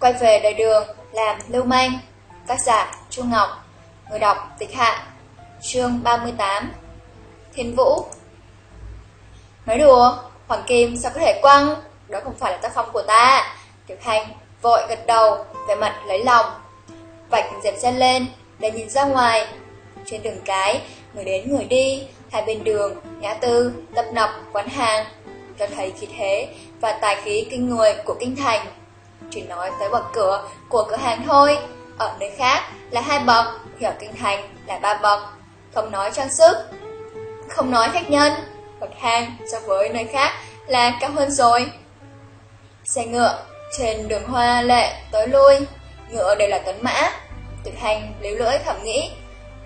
Quay về đời đường làm lưu manh. Tác giả Chu Ngọc. Người đọc Tịch Hạ. Chương 38 Thiên Vũ. Nói đùa, Hoàng Kim sao có thể quăng? Đó không phải là tác phong của ta. Tiểu Thanh vội gật đầu Về mặt lấy lòng. Vạch dẹp xe lên để nhìn ra ngoài. Trên đường cái Người đến người đi Hai bên đường, ngã tư, tập nập, quán hàng. Cho thấy khí thế Và tài khí kinh người của kinh thành. Chỉ nói tới bậc cửa, của cửa hàng thôi. Ở nơi khác là hai bậc Thì ở kinh thành là ba bậc. Không nói trang sức, Không nói khách nhân. Bậc thang so với nơi khác là cao hơn rồi. Xe ngựa trên đường hoa lệ tới lui, Ngựa đều là tuấn mã. Tuyệt hành liếu lưỡi thẩm nghĩ,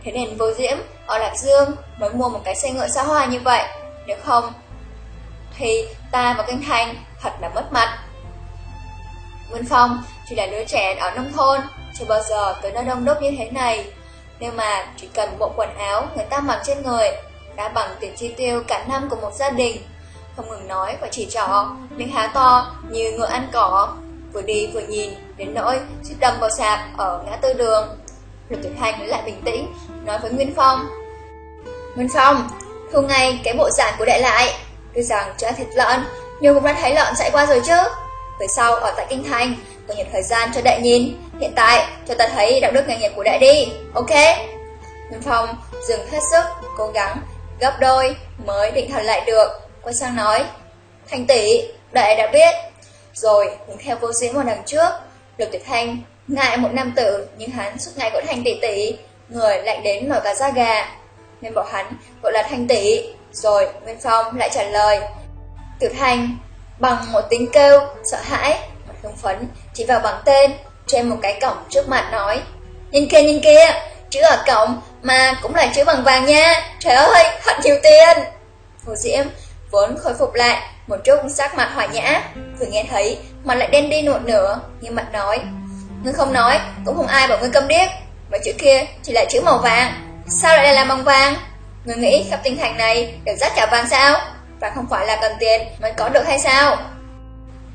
Thế nên vô diễm ở Lạc Dương mới mua một cái xe ngựa xa hoa như vậy. Nếu không Thì ta và Kinh Thành thật là mất mặt. Nguyên Phong, chỉ là đứa trẻ ở nông thôn, Chưa bao giờ tới nơi đông đúc như thế này. Nhưng mà chỉ cần bộ quần áo người ta mặc trên người, Đã bằng tiền chi tiêu cả năm của một gia đình. Không ngừng nói và chỉ trỏ Miệng há to như ngựa ăn cỏ. Vừa đi vừa nhìn, Đến nỗi suýt đâm vào sạp ở ngã tư đường. Lục Tuyệt Hành lại bình tĩnh, Nói với Nguyên Phong. Nguyên Phong, Thu ngay cái bộ giản của đại lại. Tuy rằng chưa thịt lợn Nhưng cũng đã thấy lợn chạy qua rồi chứ. Về sau, ở tại Kinh Thành, Có nhiều thời gian cho đại nhìn. Hiện tại, cho ta thấy đạo đức nghề nghiệp của đại đi, Ok? Nguyên Phong dừng hết sức, Cố gắng, gấp đôi Mới định thần lại được. Quay sang nói, thanh tỷ, đại đã biết. Rồi đứng theo vô diễn vào đằng trước. Lục Tuyệt Thanh ngại một nam tử, Nhưng hắn suốt ngày gọi Thanh tỷ tỷ. Người lạnh đến nổi cả da gà. Nên bảo hắn gọi là Thanh tỷ. Rồi, Nguyên Phong lại trả lời, Tiểu Thanh bằng một tiếng kêu, Sợ hãi Mặt hưng phấn, chỉ vào bằng tên, Trên một cái cổng trước mặt nói, Nhìn kia nhìn kia, Chữ ở cổng mà cũng là chữ bằng vàng nha, Trời ơi, thật nhiều tiền. Hồ Diễm vốn khôi phục lại một chút sắc mặt hòa nhã, Vừa nghe thấy mặt lại đen đi nụt nửa Nhưng mặt nói Ngươi không nói, cũng không ai bảo ngươi câm điếc, mà chữ kia chỉ là chữ màu vàng, Sao lại là bằng vàng? Ngươi nghĩ khắp tinh thành này đều rác cả vàng sao? Và không phải là cần tiền mới có được hay sao?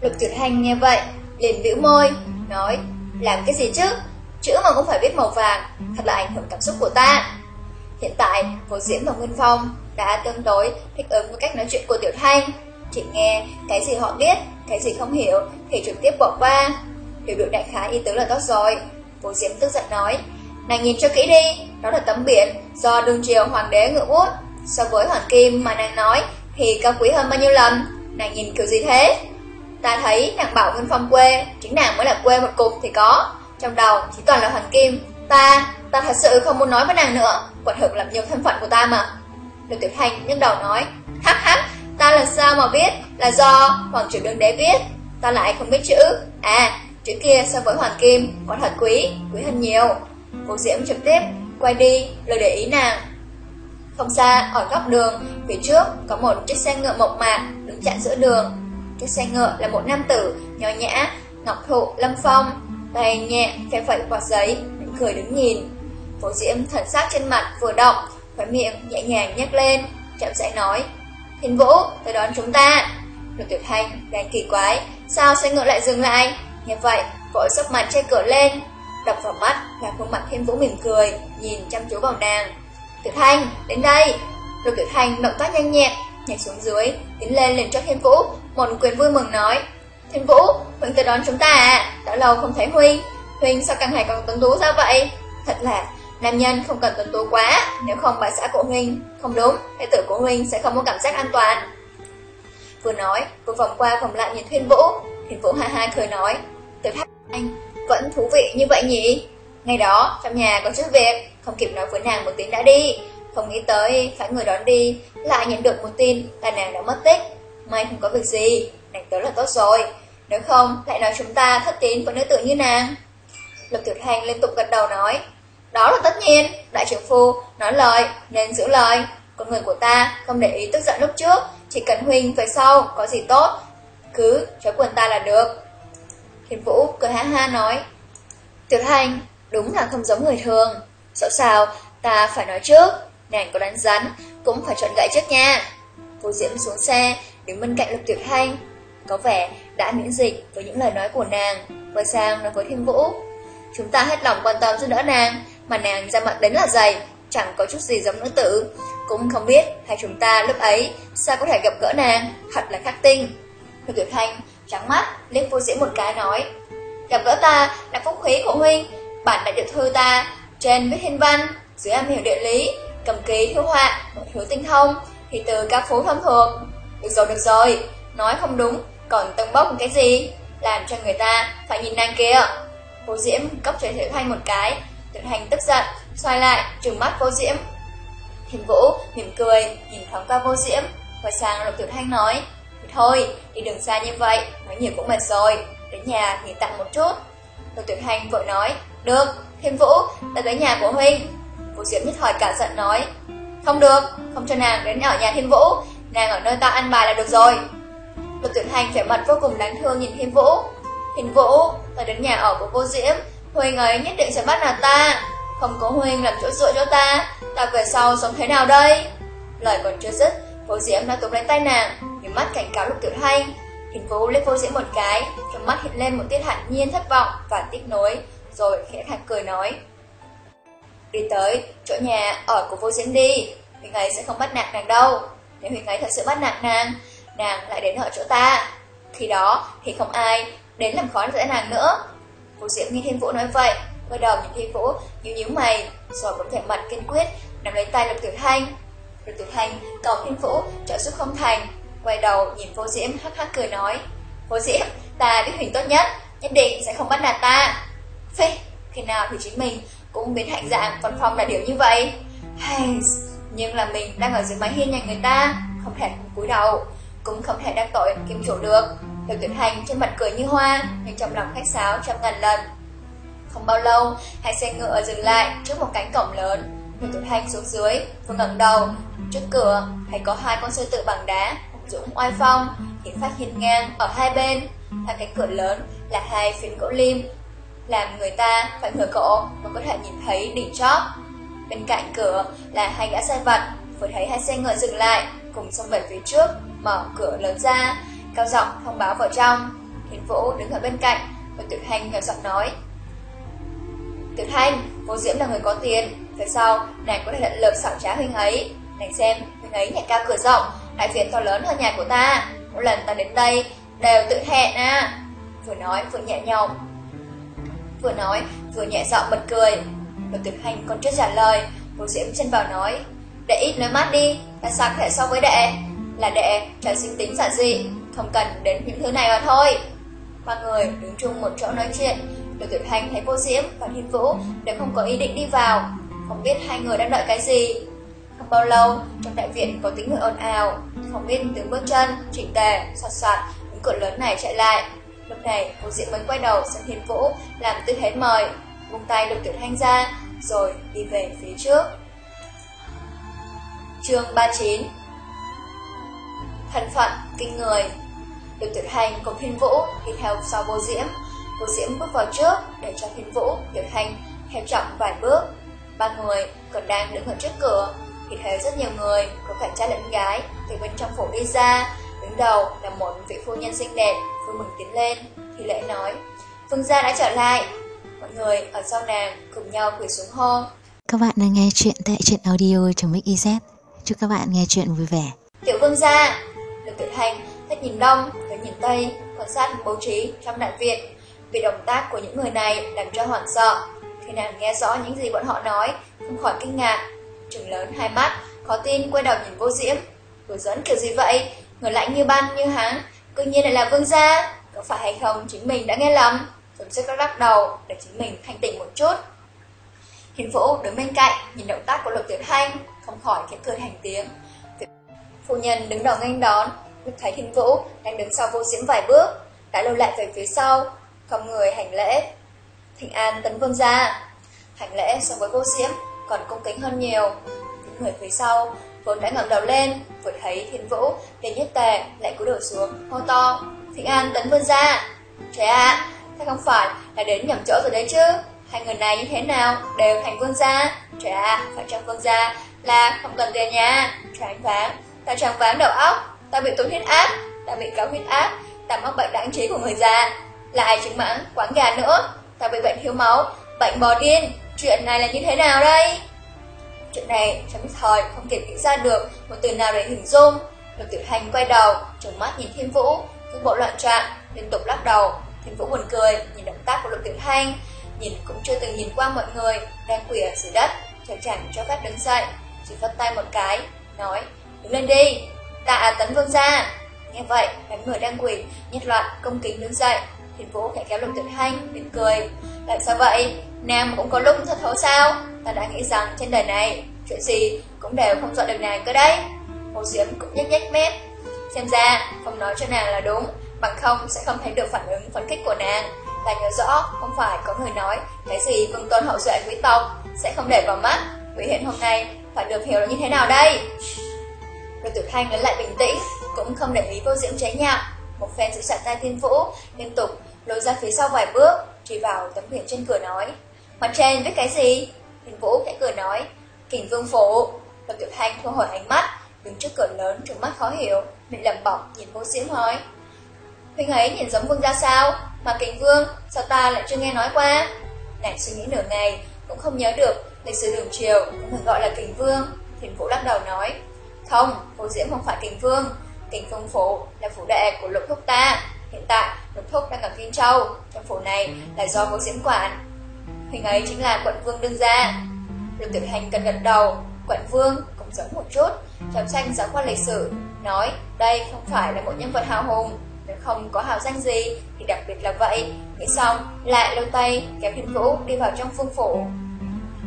Lục tuyệt hành nghe vậy, liền bĩu môi, Nói, làm cái gì chứ? Chữ mà cũng phải viết màu vàng, Thật là ảnh hưởng cảm xúc của ta. Hiện tại Vô Diễm và Nguyên Phong Đã tương đối thích ứng với cách nói chuyện của Tiểu Thanh. Chỉ nghe cái gì họ biết, Cái gì không hiểu Thì trực tiếp bỏ qua. Hiểu được đại khái ý tứ là tốt rồi. Vô Diễm tức giận nói, Nàng nhìn cho kỹ đi, Đó là tấm biển do đường triều hoàng đế ngự bút. So với hoàng kim mà nàng nói thì cao quý hơn bao nhiêu lần? Nàng nhìn kiểu gì thế? Ta thấy nàng bảo Nguyên Phong quê Chính nàng mới là quê một cục thì có. Trong đầu chỉ toàn là hoàng kim. Ta, ta thật sự không muốn nói với nàng nữa. Quả thực làm nhiều thân phận của ta mà. Lục Tiểu thành nhưng đầu nói Hắc hắc, ta làm sao mà biết? Là do hoàng trưởng đương đế viết Ta lại không biết chữ? À, chữ kia so với hoàng kim Còn thật quý, quý hơn nhiều. Cô Diễm trực tiếp quay đi lời để ý nàng. Không xa, ở góc đường. Phía trước có một chiếc xe ngựa mộc mạc Đứng chặn giữa đường. Chiếc xe ngựa là một nam tử nhỏ nhã Ngọc thụ lâm phong. Tay nhẹ phép phẩy quạt giấy Mỉm cười đứng nhìn. Phố Diễm thần sắc trên mặt vừa động khóe miệng nhẹ nhàng nhếch lên Chậm rãi nói Thiên Vũ tới đón chúng ta. Lục Tiểu Thanh đang kỳ quái Sao xe ngựa lại dừng lại? Nghe vậy vội sốc mặt che cửa lên Đập vào mắt là khuôn mặt Thiên Vũ mỉm cười Nhìn chăm chú vào nàng. Tiểu Thanh đến đây. Lục Tiểu Thanh động tác nhanh nhẹn, Nhảy xuống dưới, tiến lên liền cho Thiên Vũ, Một quyền vui mừng nói, Thiên Vũ Huynh tới đón chúng ta à Đã lâu không thấy Huynh Huynh sao càng ngày còn tuấn tú ra vậy? Thật là, nam nhân không cần tuấn tú quá, Nếu không bà xã của Huynh Không đúng hệ tử của Huynh sẽ không có cảm giác an toàn. Vừa nói, vừa vòng qua vòng lại nhìn Thiên Vũ. Thiên Vũ ha ha cười nói, Tiểu Thanh vẫn thú vị như vậy nhỉ? Ngày đó, trong nhà có chút việc, Không kịp nói với nàng một tiếng đã đi. Không nghĩ tới phải người đón đi Lại nhận được một tin là nàng đã mất tích. May không có việc gì, Nàng tới là tốt rồi. Nếu không, lại nói chúng ta thất tín với nữ tử như nàng. Lục Tiểu Thanh liên tục gật đầu nói, Đó là tất nhiên, Đại trưởng phu nói lời nên giữ lời. Con người của ta không để ý tức giận lúc trước, Chỉ cần huynh về sau có gì tốt, Cứ cho quần ta là được. Thiên Vũ cười ha ha nói, Tiểu Thanh đúng là không giống người thường. Dẫu sao ta phải nói trước, Nàng có đánh rắn, cũng phải chọn gậy trước nha. Cô Diễm xuống xe, Đứng bên cạnh Lục Tiểu Thanh. Có vẻ đã miễn dịch với những lời nói của nàng, Quay sang nói với Thiên Vũ. Chúng ta hết lòng quan tâm giúp đỡ nàng, Mà nàng ra mặt đến là dày, Chẳng có chút gì giống nữ tử. Cũng không biết hai chúng ta lúc ấy Sao có thể gặp gỡ nàng, Thật là khắc tinh. Lục Tiểu Thanh trắng mắt liếc vô diễm một cái nói, Gặp gỡ ta là phúc khí của huynh Bản đại tiểu thư ta Trên viết thiên văn Dưới am hiểu địa lý, Cầm ký, hiếu họa, Một hiếu tinh thông, Thì từ các phú thông thuộc Được rồi được rồi. Nói không đúng, Còn tầng bốc cái gì? Làm cho người ta phải nhìn nàng kia. Vô diễm cấp cho Tiểu Thanh một cái tuyệt Thanh tức giận, Xoay lại, trừng mắt vô diễm. Thiền Vũ mỉm cười, Nhìn thoáng qua vô diễm, Quay sang Lục tuyệt Thanh nói Thôi, đi đường xa như vậy, Nói nhiều cũng mệt rồi, Đến nhà nghỉ tặng một chút. Lục Tiểu Thanh vội nói được, Thiên Vũ ta tới nhà của Huynh. Vũ diễm nhất hỏi cả giận nói. Không được, Không cho nàng đến ở nhà Thiên Vũ. Nàng ở nơi ta ăn bài là được rồi. Lục tuyển hành vẻ mặt vô cùng đáng thương nhìn Thiên Vũ. Thiên Vũ, Ta đến nhà ở của vũ diễm. Huynh ấy nhất định sẽ bắt nạt ta. Không có Huynh làm chỗ dựa cho ta Ta về sau sống thế nào đây? Lời còn chưa dứt Vô diễm đã túm lấy tay nàng Nhìn mắt cảnh cáo Lục Tiểu Thanh Thiên Vũ liếc vô diễm một cái, Trong mắt hiện lên một tiết hạn nhiên, thất vọng và tiếc nối. Rồi, khẽ khạc cười nói. Đi tới chỗ nhà ở của vô diễm đi. Huynh ấy sẽ không bắt nạt nàng đâu. Nếu Huynh ấy thật sự bắt nạt nàng Nàng lại đến ở chỗ ta. Khi đó thì không ai đến làm khó dễ nàng nữa. Vô diễm nghe Thiên Vũ nói vậy, Quay đầu nhìn Thiên Vũ, nhíu nhíu mày, Rồi cũng thể mặt kiên quyết, Nắm lấy tay Lục Tiểu Thanh. Lục Tiểu Thanh cầu Thiên Vũ trợ giúp không thành, Quay đầu nhìn Vô Diễm hắc hắc cười nói. Vô Diễm ta biết hình tốt nhất Nhất định sẽ không bắt nạt ta. Phê khi nào thì chính mình cũng biến hạnh dạng còn phòng là điều như vậy? Hay, nhưng là mình đang ở dưới mái hiên nhà người ta, không thể cúi đầu, cũng không thể đắc tội kim chủ được. Lục Tuyển Hành trên mặt cười như hoa, nhưng trong lòng khách sáo trăm ngàn lần. Không bao lâu, hai xe ngựa dừng lại trước một cánh cổng lớn. Người Tuyển Hành xuống dưới, vừa ngẩng đầu, trước cửa thấy có hai con sư tử bằng đá dũng, oai phong hiển phát hiên ngang ở hai bên. Hai cánh cửa lớn là hai phiến gỗ lim làm người ta phải ngửa cổ mới có thể nhìn thấy đỉnh chóp. Bên cạnh cửa là hai gã xe vật, vừa thấy hai xe ngựa dừng lại, cùng xông về phía trước, mở cửa lớn ra, cao giọng thông báo vào trong. Hiến Vũ đứng ở bên cạnh, và Tiểu Thanh nhỏ giọng nói. Tiểu Thanh, vô diễm là người có tiền, phía sau nàng có thể lận lực xảo trá huynh ấy. Nàng xem, huynh ấy nhà cao cửa rộng, đại viện to lớn hơn nhà của ta. Mỗi lần ta đến đây, đều tự hẹn à. Vừa nói vừa nhẹ nhàng Vừa nói, vừa nhẹ giọng bật cười. Lục Tiểu Hành còn chưa trả lời, Vô Diễm chân vào nói, đệ ít nói mát đi, ta sao thể so với đệ? Là đệ trời sinh tính giả dị, không cần đến những thứ này mà thôi. Ba người đứng chung một chỗ nói chuyện, Lục Tiểu Hành thấy Vô Diễm và Thiên Vũ đều không có ý định đi vào, không biết hai người đang đợi cái gì. Không bao lâu, trong đại viện có tiếng người ồn ào, không biết tiếng bước chân, chỉnh tề, soạt soạt, những cửa lớn này chạy lại, Lúc này, Hồ diễm mới quay đầu sang Thiên Vũ, làm tư thế mời, buông tay lục tiểu thanh ra, rồi đi về phía trước. chương 39 Thân phận kinh người Lục tiểu thanh cùng Thiên Vũ đi theo sau vô diễm. Vô diễm bước vào trước để cho Thiên Vũ, tiểu thanh theo chậm vài bước. Ba người còn đang đứng ở trước cửa thì thấy rất nhiều người, có cả cha lẫn gái, từ bên trong phủ đi ra. Đứng đầu là một vị phu nhân xinh đẹp, vui mừng tiến lên, thì lễ nói, Phương gia đã trở lại. Mọi người ở sau nàng cùng nhau quỳ xuống hô. Các bạn đang nghe chuyện tại truyện audio trong Mix Chúc các bạn nghe chuyện vui vẻ. Tiểu vương gia, được tuyệt hành, hết nhìn đông, tới nhìn tây, quan sát bố trí trong đại viện. Vì động tác của những người này làm cho hoảng sợ. Khi nàng nghe rõ những gì bọn họ nói, không khỏi kinh ngạc. Trừng lớn hai mắt, khó tin quay đầu nhìn vô diễm. Vừa dẫn kiểu gì vậy? Người lạnh như ban như hắn, Tự nhiên lại là vương gia. Có phải hay không, chính mình đã nghe lầm. Dùng sức lắc đầu để chính mình thanh tỉnh một chút. Hiền Vũ đứng bên cạnh, Nhìn động tác của Lục Tiểu Thanh, Không khỏi cái cười hành tiếng. Phu nhân đứng đầu nghênh đón, Lúc thấy Hiền Vũ đang đứng sau vô diễm vài bước, Đã lùi lại về phía sau, Không người hành lễ. Thịnh An tấn vương gia. Hành lễ so với vô diễm còn cung kính hơn nhiều. Những người phía sau Vốn đã ngẩng đầu lên, vừa thấy thiên vũ, liền nhất tề, lại cúi đầu xuống, hô to. Thịnh An tấn vươn ra. Trời ạ, à, không phải là đến nhầm chỗ rồi đấy chứ. Hai người này như thế nào, đều thành vương gia. Trời ạ, à, phải trong vương gia là không cần tiền nha. Choáng váng, ta choáng váng đầu óc, ta bị tốn huyết áp, ta bị cáo huyết áp, ta mắc bệnh đáng trí của người già. Lại chứng mãn quán gà nữa Ta bị bệnh thiếu máu Bệnh bò điên Chuyện này là như thế nào đây Chuyện này chẳng nhất thời không kịp nghĩ ra được Một từ nào để hình dung Lục tiểu hành quay đầu trừng mắt nhìn thiên vũ Cứ bộ loạn trạng liên tục lắc đầu Thiên vũ buồn cười nhìn động tác của lục tiểu hành Nhìn cũng chưa từng nhìn qua mọi người Đang quỳ ở dưới đất Chẳng chẳng cho phép đứng dậy Chỉ phất tay một cái Nói đứng lên đi Tạ tấn vương ra Nghe vậy, đám người đang quỳ, nhất loạt công kính đứng dậy. Thiên Vũ khẽ kéo lục tiểu hành, mỉm cười. Làm sao vậy? Nam cũng có lúc thật thấu sao? Ta đã nghĩ rằng trên đời này, chuyện gì cũng đều không dọn được nàng cơ đấy. Hồ Diễm cũng nhếch nhếch mép. Xem ra, không nói cho nàng là đúng, bằng không sẽ không thấy được phản ứng phấn khích của nàng. Ta nhớ rõ, không phải có người nói cái gì vương tôn hậu duệ quý tộc sẽ không để vào mắt. Biểu hiện hôm nay phải được hiểu là như thế nào đây? Lục Tử Thanh lấy lại bình tĩnh, cũng không để ý vô diễm cháy nhạo. Một phen giữ chặt tay Thiên Vũ, liên tục lôi ra phía sau vài bước, chỉ vào tấm biển trên cửa nói. Mặt trên viết cái gì? Huyền Vũ khẽ cười nói, kình vương phủ. Lục Tiểu Thanh thu hồi ánh mắt, đứng trước cửa lớn trừng mắt khó hiểu, mình lầm bẩm nhìn vô diễm hỏi. Huynh ấy nhìn giống vương ra sao? Mà kình vương, sao ta lại chưa nghe nói qua? Nàng suy nghĩ nửa ngày, cũng không nhớ được lịch sử đường triều cũng thường gọi là kình vương. Huyền Vũ lắc đầu nói, không, Vô Diễm không phải kình vương, kình Vương phủ là phủ đệ của lục thúc ta. Hiện tại, lục thúc đang ở Kinh Châu, trong phủ này là do Vô Diễm quản. Hình ấy chính là quận vương đương gia. Lục tử hành cần gật đầu, quận vương cũng giống một chút. Trong tranh giáo khoa lịch sử, nói đây không phải là một nhân vật hào hùng, nếu không có hào danh gì thì đặc biệt là vậy. Nghĩ xong, lại lâu tay kéo thiên vũ đi vào trong phương phủ.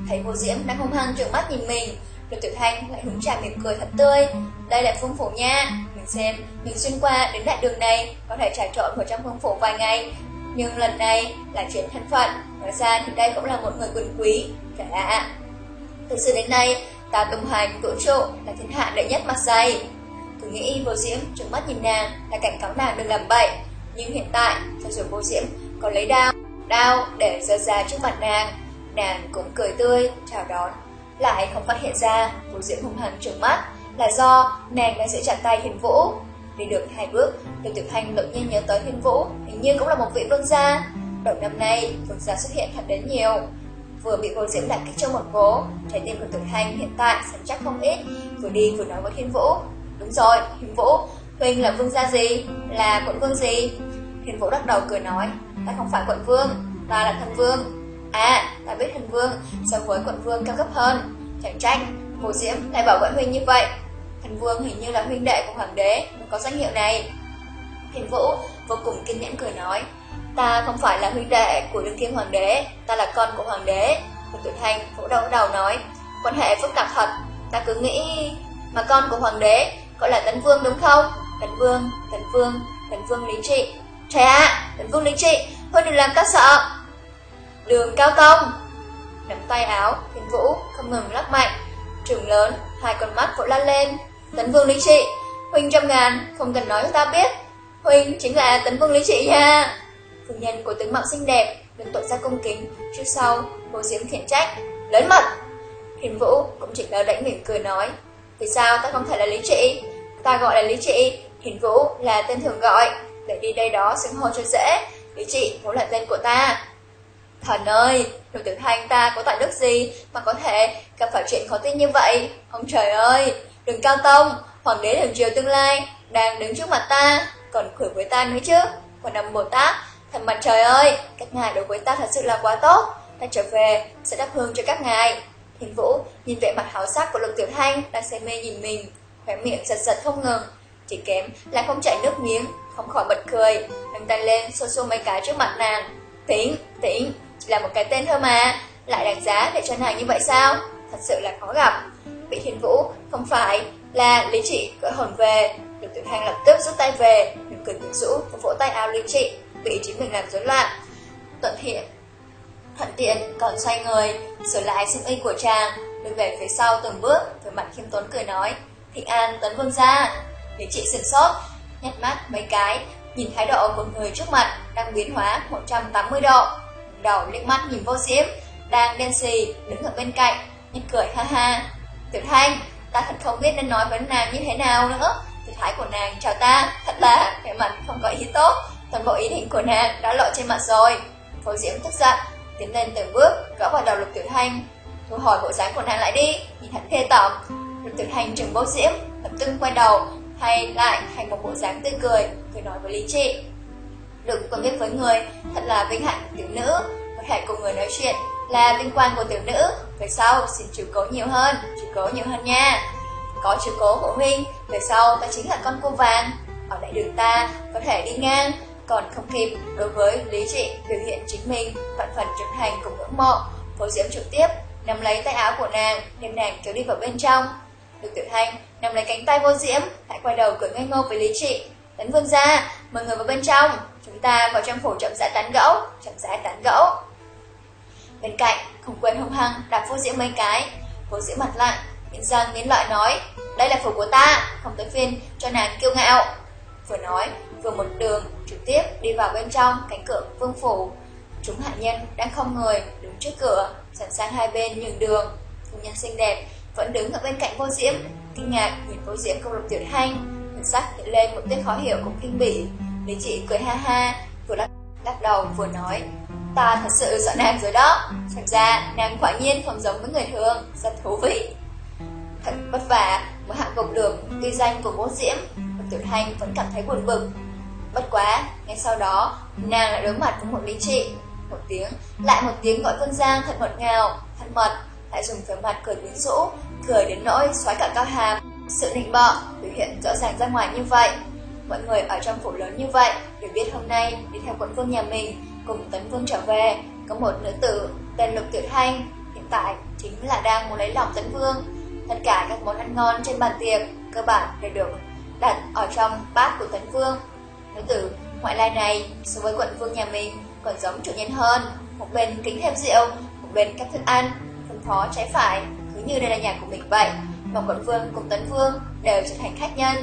Thấy vô Diễm đang hung hăng trợn mắt nhìn mình, Lục Tiểu hành lại hứng trả mỉm cười thật tươi Đây là phương phủ nha Mình xem, mình xuyên qua đến đại đường này Có thể trà trộn vào trong phương phủ vài ngày Nhưng lần này là chuyện thân phận Nói ra thì đây cũng là một người quyền quý Cả Từ xưa đến nay Ta tung hành vũ trụ là thiên hạ đệ nhất mặt dày Cứ nghĩ vô diễm trừng mắt nhìn nàng Là cảnh cáo nàng đừng làm bậy Nhưng hiện tại cho dù vô diễm có lấy đao Đao để dơ ra trước mặt nàng Nàng cũng cười tươi chào đón lại không phát hiện ra vô Diễm hung hăng trừng mắt là do nàng đã giữ chặt tay Thiên Vũ. Đi được hai bước, Lưu Tiểu Thanh đột nhiên nhớ tới Thiên Vũ, hình như cũng là một vị vương gia. Đầu năm nay, vương gia xuất hiện thật đến nhiều. Vừa bị Vô Diễm đả kích cho một vố, trái tim của Tiểu Thanh hiện tại sẵn chắc không ít, vừa đi vừa nói với Thiên Vũ. Đúng rồi, Thiên Vũ, Huynh là vương gia gì? Là quận vương gì? Thiên Vũ đắc đầu cười nói, ta không phải quận vương, ta là thần vương. À, ta biết thần vương so với quận vương cao cấp hơn. Chẳng tranh, vô Diễm lại bảo gọi huynh như vậy. Thần vương hình như là huynh đệ của hoàng đế, mới có danh hiệu này. Thiên Vũ vô cùng kiên nhẫn cười nói, ta không phải là huynh đệ của đương kim hoàng đế, ta là con của hoàng đế. Một tuổi thanh vỗ đầu đầu nói, quan hệ phức tạp thật, ta cứ nghĩ mà con của hoàng đế gọi là tấn vương đúng không? Tấn vương, tấn vương, tấn vương lý trị. Trời ạ, tấn vương lý trị, thôi đừng làm ta sợ. Đường Cao Tông Nắm tay áo, thiên vũ không ngừng lắc mạnh Trừng lớn, hai con mắt vội lan lên Tấn Vương Lý Trị Huynh trăm ngàn, không cần nói cho ta biết Huynh chính là Tấn Vương Lý Trị nha Phu nhân của tướng mạo xinh đẹp Đừng tội ra công kính. Trước sau, vô diễm khiển trách Lớn mật. Thiên Vũ cũng chỉ lơ đẩy mỉm cười nói Vì sao ta không thể là Lý Trị? Ta gọi là Lý Trị. Thiên Vũ là tên thường gọi. Để đi đây đó xứng hô cho dễ. Lý Trị cũng là tên của ta. Thần ơi, đồ tử thanh ta có tài đức gì mà có thể gặp phải chuyện khó tin như vậy? Ông trời ơi, đừng cao tông, hoàng đế đường triều tương lai đang đứng trước mặt ta, còn khởi với ta nữa chứ. Còn nằm Bồ Tát, thần mặt trời ơi, các ngài đối với ta thật sự là quá tốt. Ta trở về sẽ đắp hương cho các ngài. Thiên Vũ nhìn vẻ mặt háo sắc của lục tiểu thanh đang say mê nhìn mình, khóe miệng giật giật không ngừng. Chỉ kém là không chảy nước miếng, không khỏi bật cười, nâng tay lên xô xô mấy cái trước mặt nàng. Tĩnh, tĩnh, chỉ là một cái tên thôi mà Lại đánh giá để cho nàng như vậy sao Thật sự là khó gặp Vị thiên vũ không phải là lý trị gọi hồn về Lục tiểu thanh lập tức rút tay về Mỉm cười quyến rũ và vỗ tay áo lý trị Bị chính mình làm rối loạn Tuận thiện Thuận tiện còn xoay người Sửa lại xiêm y của chàng Lùi về phía sau từng bước Với mặt khiêm tốn cười nói Thị an tấn vương ra Để chị sừng sốt Nhét mắt mấy cái Nhìn thái độ của người trước mặt Đang biến hóa 180 độ đầu liếc mắt nhìn vô diễm, đang đen xì, đứng ở bên cạnh, nhìn cười ha ha. Tiểu Thanh, ta thật không biết nên nói với nàng như thế nào nữa. Tiểu thái của nàng chào ta, thật là vẻ mặt không có ý tốt toàn bộ ý định của nàng đã lộ trên mặt rồi. Phố Diễm tức giận, tiến lên từng bước, gõ vào đầu Lục Tiểu Thanh. Thu hỏi bộ dáng của nàng lại đi, nhìn thật ghê tởm. Lục Tiểu Thanh trừng bố Diễm, lập tức quay đầu, hay lại thành một bộ dáng tươi cười, cười nói với Lý Trị. Đừng quen biết với người, thật là vinh hạnh tiểu nữ, có thể cùng người nói chuyện là vinh quang của tiểu nữ. Về sau xin chú cố nhiều hơn, chú cố nhiều hơn nha. Có chú cố của huynh, về sau ta chính là con cô vàng. Ở đại đường ta có thể đi ngang, còn không kịp đối với lý trị biểu hiện chính mình vạn phần trưởng thành cùng ngưỡng mộ. Phố diễm trực tiếp nắm lấy tay áo của nàng, đem nàng kéo đi vào bên trong. Lục Tiểu Thanh nắm lấy cánh tay vô diễm, lại quay đầu cười ngây ngô với Lý Trị. Tấn vương ra, mời người vào bên trong, chúng ta vào trong phủ chậm rãi tán gẫu, chậm rãi tán gẫu. Bên cạnh, không quên hung hăng đạp vô diễm mấy cái. Vô diễm mặt lạnh, miệng răng nghiến loại nói, đây là phủ của ta, không tới phiên cho nàng kiêu ngạo. Vừa nói, vừa một đường trực tiếp đi vào bên trong cánh cửa vương phủ. Chúng hạ nhân đang không người đứng trước cửa, sẵn sàng hai bên nhường đường. Phu nhân xinh đẹp vẫn đứng ở bên cạnh vô diễm, kinh ngạc nhìn vô diễm công lục tiểu thanh, thần sắc hiện lên một tiếng khó hiểu cũng kinh bỉ. Lý chị cười ha ha, vừa lắc, lắc đầu vừa nói, ta thật sự sợ nàng rồi đó, xem ra nàng quả nhiên không giống với người thường, rất thú vị. Thật vất vả mới hạ gục được ghi danh của vô diễm, tiểu thanh vẫn cảm thấy buồn bực. Bất quá, ngay sau đó, nàng lại đối mặt với một lý trị, một tiếng, lại một tiếng gọi quân Giang thật ngọt ngào, thân mật, lại dùng vẻ mặt cười quyến rũ, cười đến nỗi xoáy cả cao hàm. Sự nịnh bợ biểu hiện rõ ràng ra ngoài như vậy. Mọi người ở trong phủ lớn như vậy đều biết hôm nay đi theo quận vương nhà mình cùng Tấn Vương trở về, có một nữ tử tên Lục Tiểu Thanh, hiện tại chính là đang muốn lấy lòng Tấn Vương. Tất cả các món ăn ngon trên bàn tiệc cơ bản đều được đặt ở trong bát của Tấn Vương. Nữ tử ngoại lai này so với quận vương nhà mình còn giống chủ nhân hơn, một bên kính thêm rượu, một bên cắt thức ăn, phân phó trái phải, cứ như đây là nhà của mình vậy, mà quận vương cùng tấn vương đều trở thành khách nhân.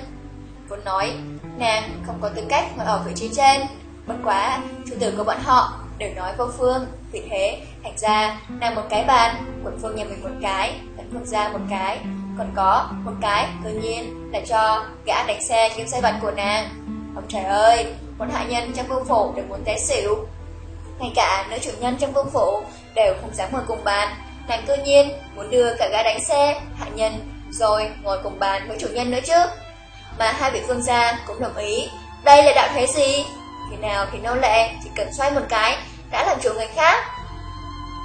Vốn nói, nàng không có tư cách ngồi ở vị trí trên, bất quá, chủ tử của bọn họ đều nói vô phương, vì thế, thành ra, nàng một cái bàn, quận vương nhà mình một cái, tấn vương ra một cái, còn có một cái, tự nhiên là cho gã đánh xe kiếm xe vật của nàng. Ông trời ơi, muốn hạ nhân trong vương phủ đều muốn té xỉu. Ngay cả nữ chủ nhân trong vương phủ đều không dám ngồi cùng bàn. Nàng cư nhiên muốn đưa cả gái đánh xe, hạ nhân, rồi ngồi cùng bàn với chủ nhân nữa chứ. Mà hai vị phương gia cũng đồng ý. Đây là đạo thế gì? Khi nào thì nô lệ chỉ cần xoay một cái đã làm chủ người khác.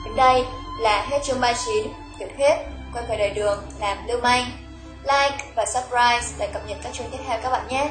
Đến đây là hết chương 39 tiểu thuyết quay về đời đường làm lưu manh. Like và subscribe để cập nhật các chương tiếp theo các bạn nhé.